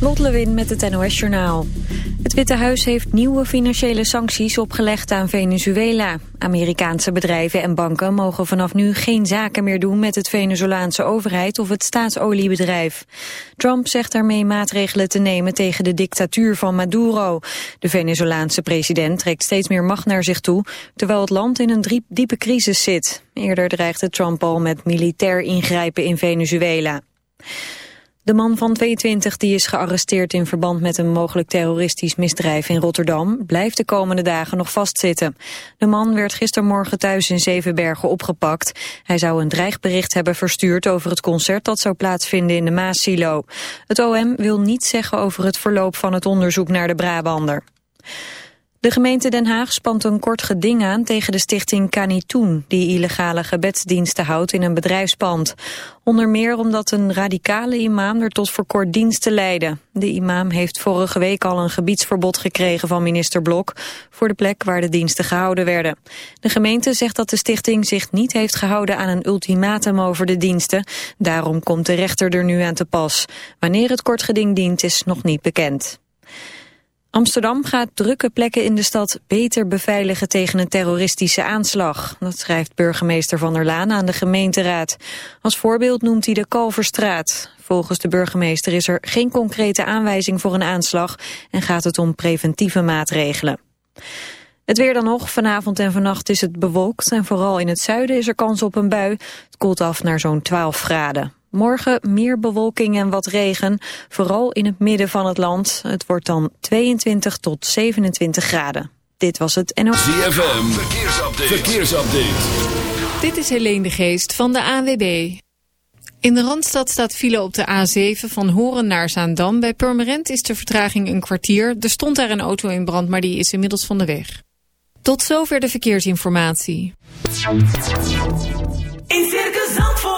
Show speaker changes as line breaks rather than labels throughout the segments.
Lot Lewin met het NOS Journaal. Het Witte Huis heeft nieuwe financiële sancties opgelegd aan Venezuela. Amerikaanse bedrijven en banken mogen vanaf nu geen zaken meer doen met het Venezolaanse overheid of het staatsoliebedrijf. Trump zegt daarmee maatregelen te nemen tegen de dictatuur van Maduro. De Venezolaanse president trekt steeds meer macht naar zich toe, terwijl het land in een diepe crisis zit. Eerder dreigde Trump al met militair ingrijpen in Venezuela. De man van 22 die is gearresteerd in verband met een mogelijk terroristisch misdrijf in Rotterdam blijft de komende dagen nog vastzitten. De man werd gistermorgen thuis in Zevenbergen opgepakt. Hij zou een dreigbericht hebben verstuurd over het concert dat zou plaatsvinden in de Maasilo. Het OM wil niets zeggen over het verloop van het onderzoek naar de Brabander. De gemeente Den Haag spant een kort geding aan tegen de stichting Canitoen, die illegale gebedsdiensten houdt in een bedrijfspand. Onder meer omdat een radicale imam er tot voor kort diensten leidde. De imam heeft vorige week al een gebiedsverbod gekregen van minister Blok voor de plek waar de diensten gehouden werden. De gemeente zegt dat de stichting zich niet heeft gehouden aan een ultimatum over de diensten. Daarom komt de rechter er nu aan te pas. Wanneer het kort geding dient is nog niet bekend. Amsterdam gaat drukke plekken in de stad beter beveiligen tegen een terroristische aanslag. Dat schrijft burgemeester Van der Laan aan de gemeenteraad. Als voorbeeld noemt hij de Kalverstraat. Volgens de burgemeester is er geen concrete aanwijzing voor een aanslag en gaat het om preventieve maatregelen. Het weer dan nog. Vanavond en vannacht is het bewolkt en vooral in het zuiden is er kans op een bui. Het koelt af naar zo'n 12 graden. Morgen meer bewolking en wat regen, vooral in het midden van het land. Het wordt dan 22 tot 27 graden. Dit was het NOS.
ZFM, verkeersupdate. verkeersupdate.
Dit is Helene de Geest van de ANWB. In de Randstad staat file op de A7 van Horen naar Zaandam. Bij Purmerend is de vertraging een kwartier. Er stond daar een auto in brand, maar die is inmiddels van de weg. Tot zover de verkeersinformatie.
In Circus Zandvoort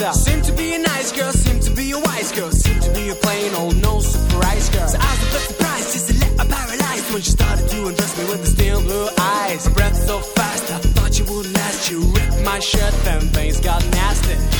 Showstopper. Seemed to be a nice girl, seemed to be a wise girl, seemed to be a plain old no surprise girl. So I was a bit surprised, just a little paralyzed when she started to undress me with the steel blue eyes. Her breath so fast, I thought you would last. You ripped my shirt, then things got nasty.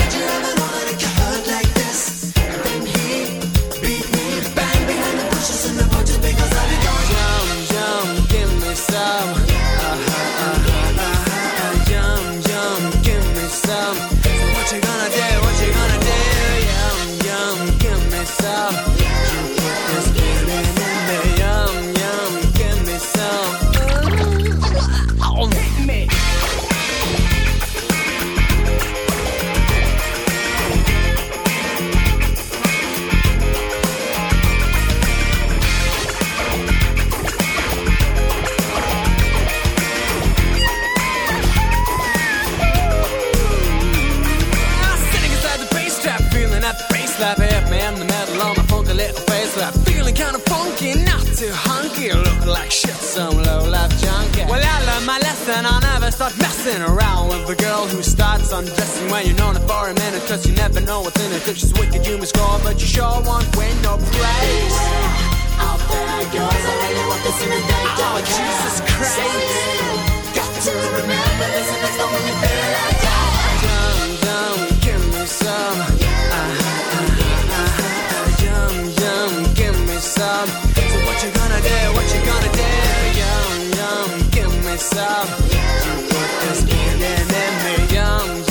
never start messing around with a girl who starts undressing when you're known for a minute. Cause you never know what's in it. If she's wicked, you must score, but you sure won't win no praise. Out there goes, I really want to see me Oh, Jesus Christ. Got to remember this and it's the only thing I got. Yum, yum, give me some. Yum, yum, give me some. So what you gonna do? What you gonna do? myself. You put this feeling in me,
young.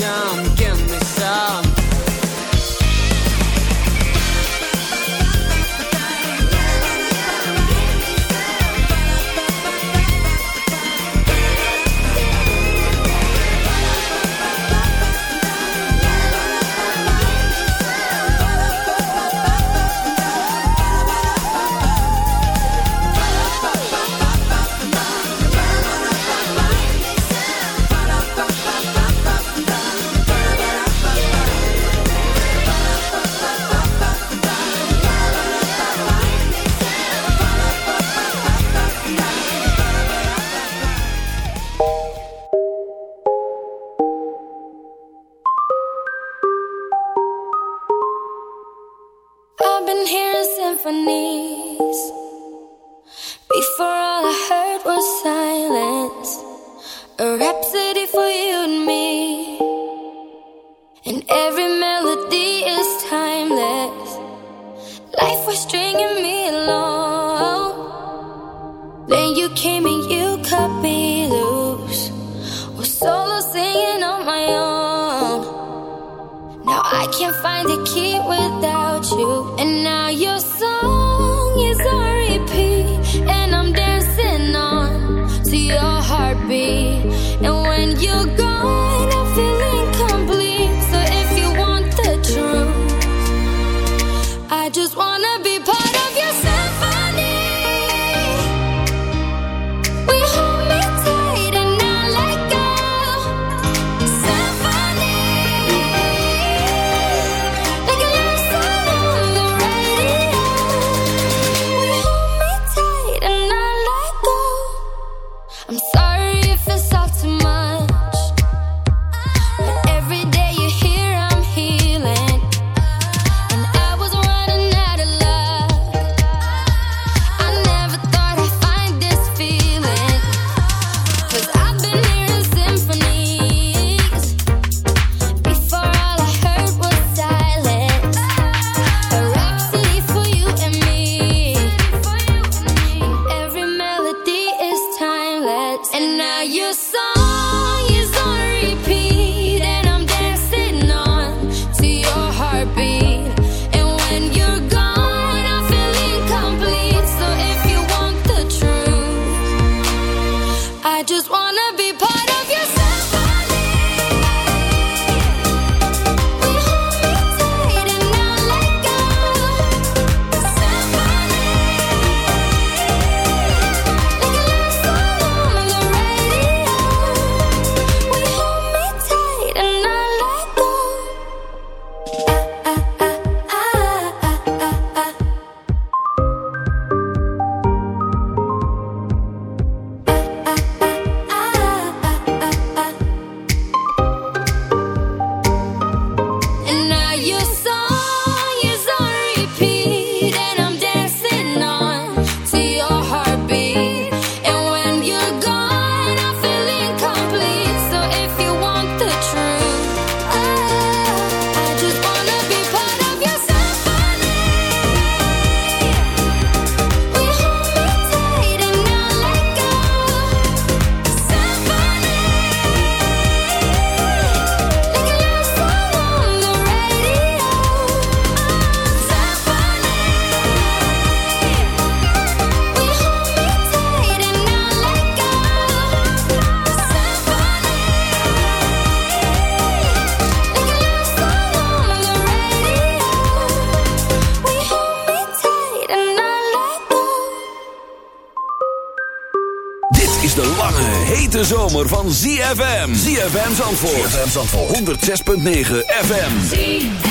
de lange, hete zomer van ZFM. ZFM Zandvoort. ZFM Zandvoort. 106.9 FM.
ZFM.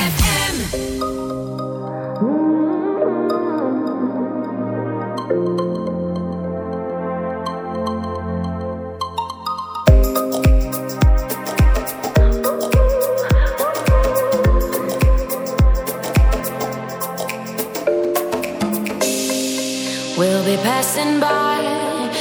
We'll be passing by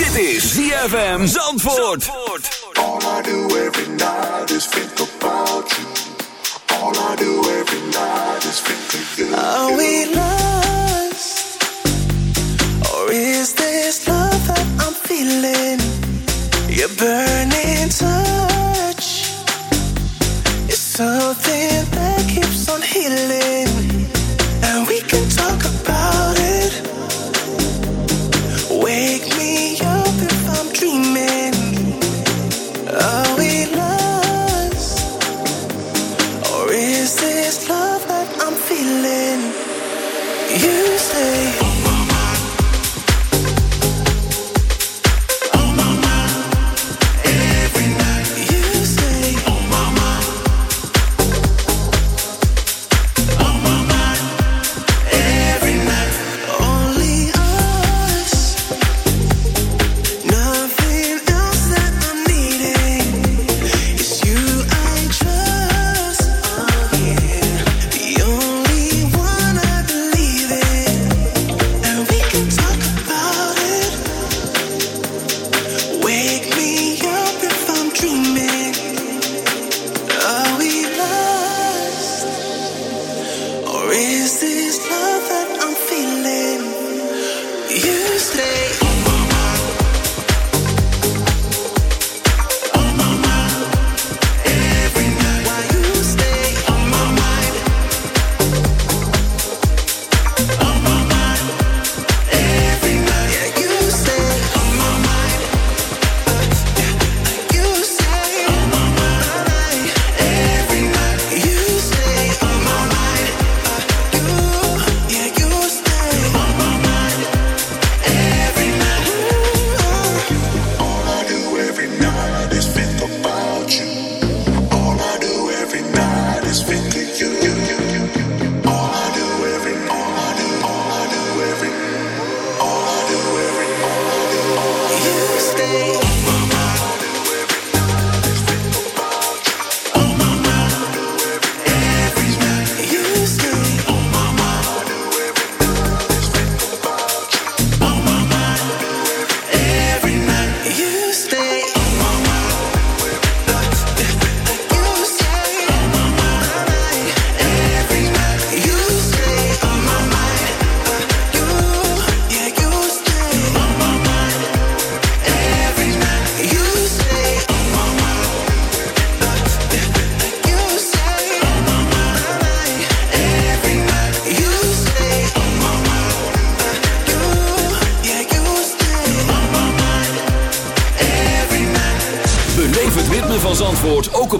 Dit is ZFM Zandvoort. Zandvoort.
All I do every night is think about you. All I do every night is think of you.
Are we lost? Or is this love that I'm feeling? You're burning touch It's something that keeps on healing.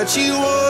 that you want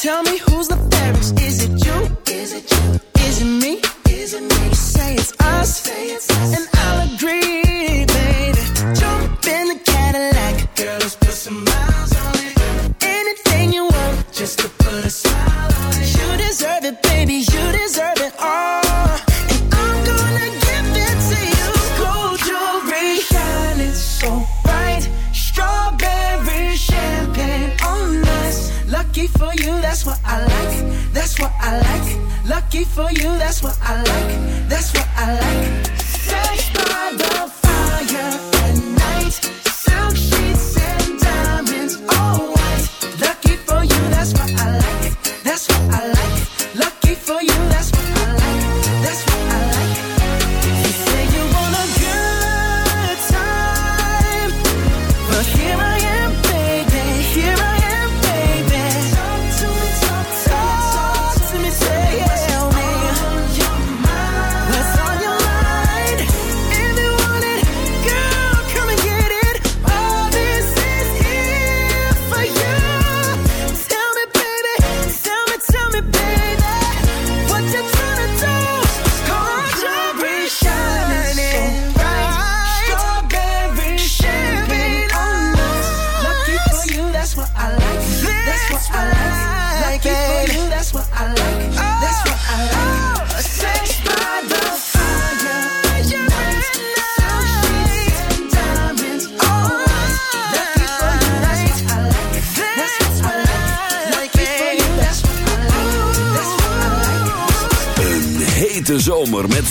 Tell me who's the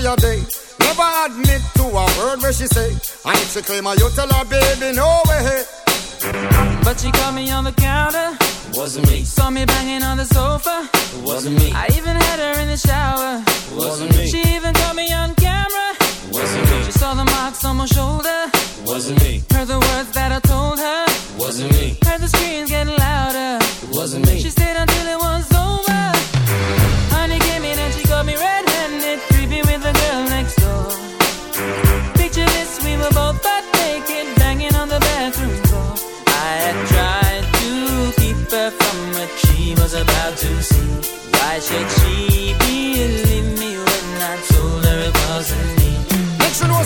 Convince her say a day. Never admit to a word where she say. I if she claim her, you tell her, baby, no way.
But she caught me on the counter.
Wasn't me.
Saw me banging on the sofa.
Wasn't me.
I even had her in the shower.
Wasn't me.
She even caught me on camera.
Wasn't me.
She saw the marks on my shoulder.
Wasn't me.
Heard the words that I told her.
Wasn't me.
Heard the screams getting louder.
Wasn't me.
She stayed until it was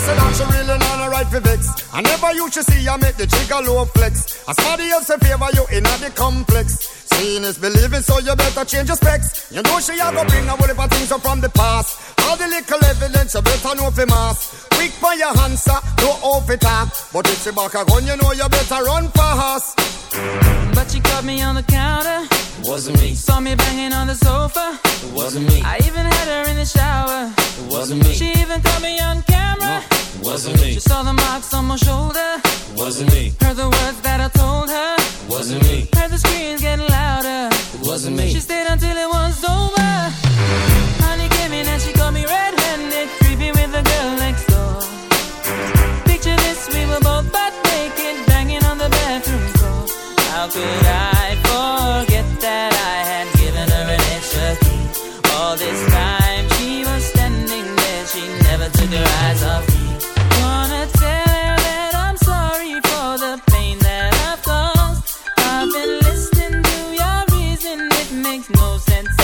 say that she really not a right for vex. I never you should see I make the trigger low flex. As somebody else in favor you in the complex. Seeing is believing, so you better change your specs. You know she a go bring a whole heap of things up from the past. All the little evidence you better know for mass. Quick for your answer, no off it up. But if she back a gun, you know you better run fast.
But she caught me on the counter.
Wasn't me.
Saw me banging on the sofa.
Wasn't me.
I even had her in the shower.
Wasn't me.
She even caught me on camera.
Wasn't me.
She saw the marks on my shoulder.
Wasn't me.
Heard the words that I told her.
Wasn't me.
Heard the screams getting louder.
Wasn't me.
She stayed until it was over. No sense